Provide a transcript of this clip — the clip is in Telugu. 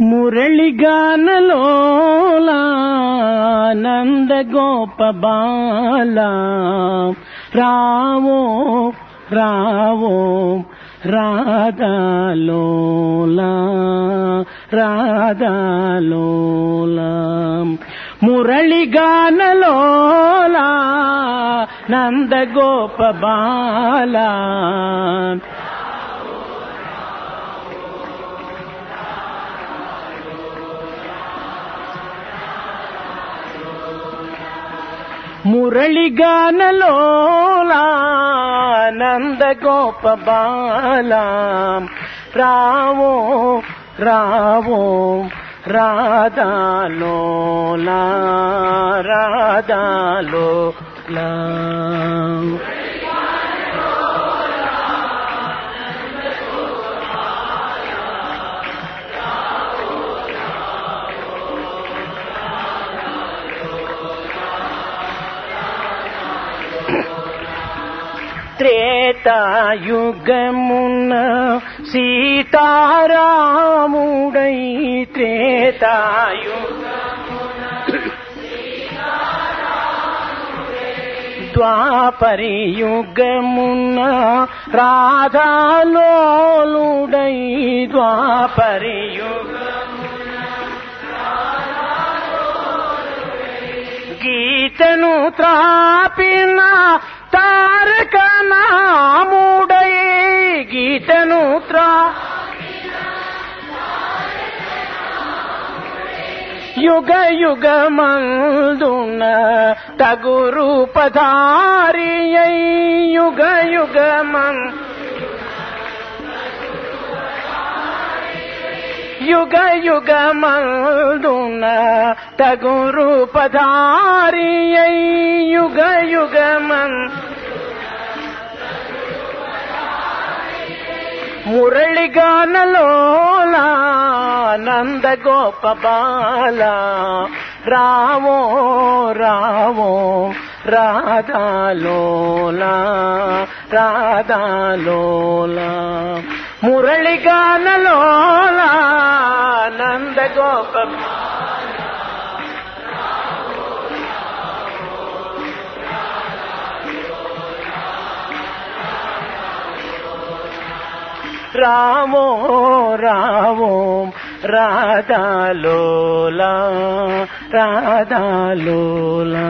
మురళిగానలోలానంద గోప బాల రావో రావో రాధాలోలా రాధాలోలా. మురళిగానలోలా నంద గోప గోప బాల రావో రావో రాధాలోలా రాధాలోలా. త్రేతాయుగమున సీతారాముడై త్రేతాయు ద్వాపరియుగమున రాధాలోలుడై ద్వాపరియుగ గీతను త్రాపిన वितनूत्रा युग युग मंदुन तगुरु पधारिय युग युग मंग युग युग मंदुन तगुरु पधारिय युग युग मंग మురళిగానలోలా నంద గోప బాల రావో రావో రాధాలోలా రాధాలోలా. మురళిగానలోలా నంద గోప రావో రావో రాధాలోలా రాధాలోలా